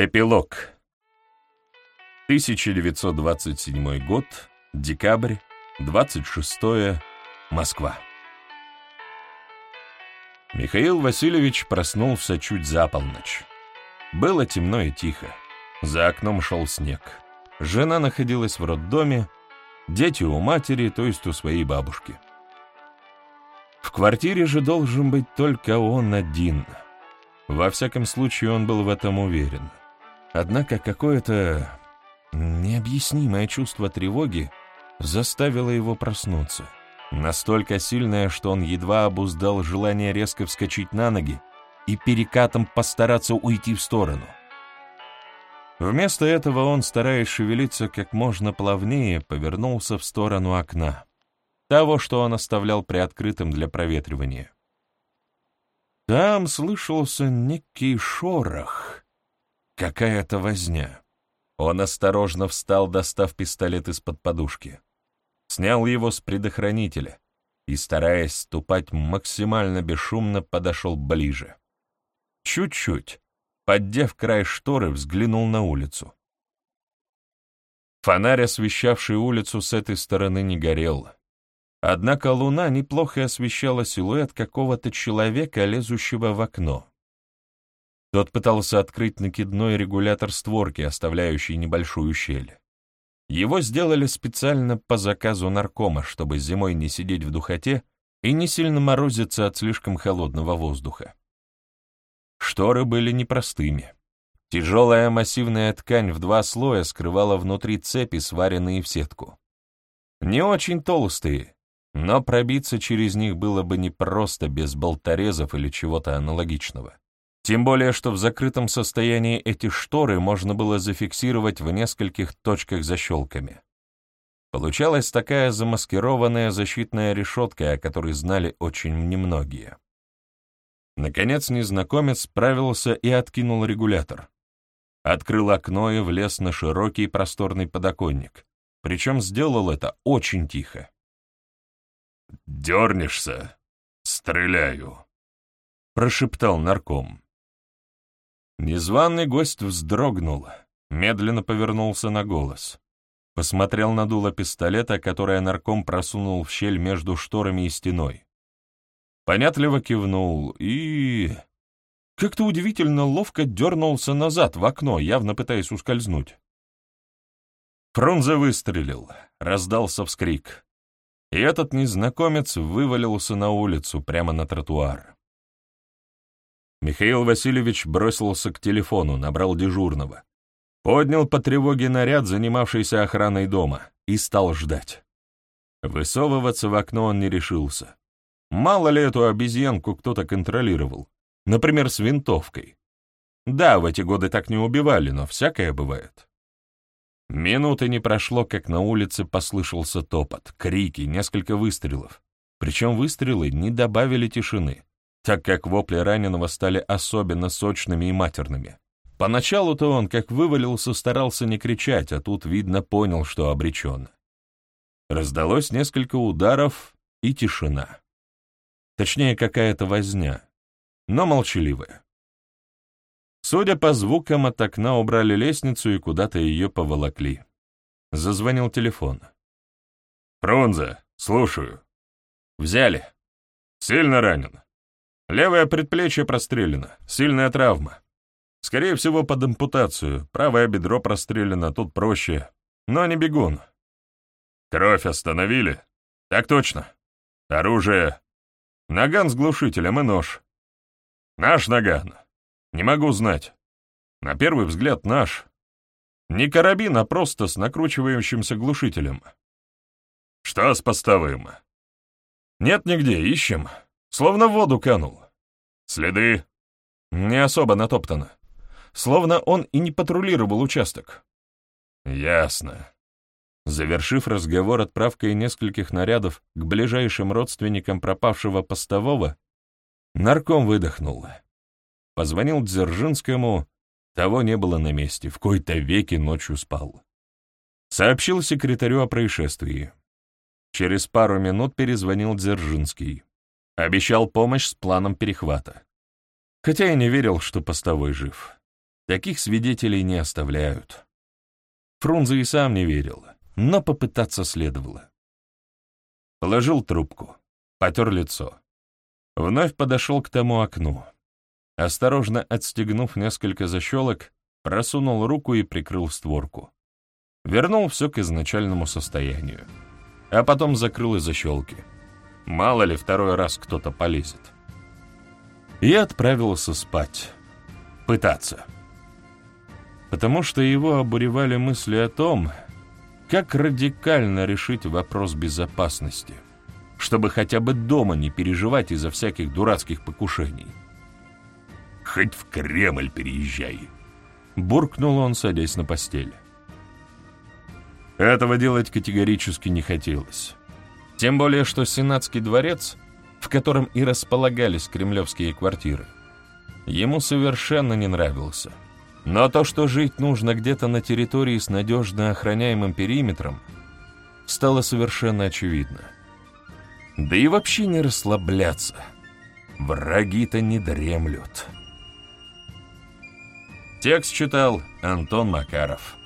Эпилог. 1927 год, декабрь, 26 Москва. Михаил Васильевич проснулся чуть за полночь. Было темно и тихо. За окном шел снег. Жена находилась в роддоме, дети у матери, то есть у своей бабушки. В квартире же должен быть только он один. Во всяком случае, он был в этом уверен. Однако какое-то необъяснимое чувство тревоги заставило его проснуться. Настолько сильное, что он едва обуздал желание резко вскочить на ноги и перекатом постараться уйти в сторону. Вместо этого он, стараясь шевелиться как можно плавнее, повернулся в сторону окна, того, что он оставлял приоткрытым для проветривания. Там слышался некий шорох — Какая-то возня. Он осторожно встал, достав пистолет из-под подушки. Снял его с предохранителя и, стараясь ступать максимально бесшумно, подошел ближе. Чуть-чуть, поддев край шторы, взглянул на улицу. Фонарь, освещавший улицу с этой стороны, не горел. Однако луна неплохо освещала силуэт какого-то человека, лезущего в окно. Тот пытался открыть накидной регулятор створки, оставляющий небольшую щель. Его сделали специально по заказу наркома, чтобы зимой не сидеть в духоте и не сильно морозиться от слишком холодного воздуха. Шторы были непростыми. Тяжелая массивная ткань в два слоя скрывала внутри цепи, сваренные в сетку. Не очень толстые, но пробиться через них было бы непросто без болторезов или чего-то аналогичного. Тем более, что в закрытом состоянии эти шторы можно было зафиксировать в нескольких точках защелками. Получалась такая замаскированная защитная решетка, о которой знали очень немногие. Наконец незнакомец справился и откинул регулятор. Открыл окно и влез на широкий просторный подоконник, причем сделал это очень тихо. «Дернешься? Стреляю!» — прошептал нарком. Незваный гость вздрогнул, медленно повернулся на голос. Посмотрел на дуло пистолета, которое нарком просунул в щель между шторами и стеной. Понятливо кивнул и... Как-то удивительно ловко дернулся назад в окно, явно пытаясь ускользнуть. Фрунзе выстрелил, раздался вскрик. И этот незнакомец вывалился на улицу, прямо на тротуар. Михаил Васильевич бросился к телефону, набрал дежурного. Поднял по тревоге наряд, занимавшийся охраной дома, и стал ждать. Высовываться в окно он не решился. Мало ли эту обезьянку кто-то контролировал, например, с винтовкой. Да, в эти годы так не убивали, но всякое бывает. Минуты не прошло, как на улице послышался топот, крики, несколько выстрелов. Причем выстрелы не добавили тишины так как вопли раненого стали особенно сочными и матерными. Поначалу-то он, как вывалился, старался не кричать, а тут, видно, понял, что обречен. Раздалось несколько ударов и тишина. Точнее, какая-то возня, но молчаливая. Судя по звукам, от окна убрали лестницу и куда-то ее поволокли. Зазвонил телефон. «Фрунзе, слушаю». «Взяли». «Сильно ранен?» Левое предплечье прострелено, сильная травма. Скорее всего, под ампутацию. Правое бедро прострелено, тут проще. Но не бегун. Кровь остановили? Так точно. Оружие. Наган с глушителем и нож. Наш наган. Не могу знать. На первый взгляд наш. Не карабин, а просто с накручивающимся глушителем. Что с постовым? Нет нигде, ищем. Словно в воду канул. Следы? Не особо натоптано. Словно он и не патрулировал участок. Ясно. Завершив разговор отправкой нескольких нарядов к ближайшим родственникам пропавшего постового, нарком выдохнул. Позвонил Дзержинскому, того не было на месте, в кои-то веки ночью спал. Сообщил секретарю о происшествии. Через пару минут перезвонил Дзержинский. Обещал помощь с планом перехвата. Хотя я не верил, что постовой жив. Таких свидетелей не оставляют. Фрунзе и сам не верил, но попытаться следовало. Положил трубку, потер лицо. Вновь подошел к тому окну. Осторожно отстегнув несколько защелок, просунул руку и прикрыл створку. Вернул все к изначальному состоянию. А потом закрыл и защелки. Мало ли, второй раз кто-то полезет. И отправился спать. Пытаться. Потому что его обуревали мысли о том, как радикально решить вопрос безопасности, чтобы хотя бы дома не переживать из-за всяких дурацких покушений. «Хоть в Кремль переезжай!» — буркнул он, садясь на постель. Этого делать категорически не хотелось. Тем более, что Сенатский дворец, в котором и располагались кремлевские квартиры, ему совершенно не нравился. Но то, что жить нужно где-то на территории с надежно охраняемым периметром, стало совершенно очевидно. Да и вообще не расслабляться. Враги-то не дремлют. Текст читал Антон Макаров.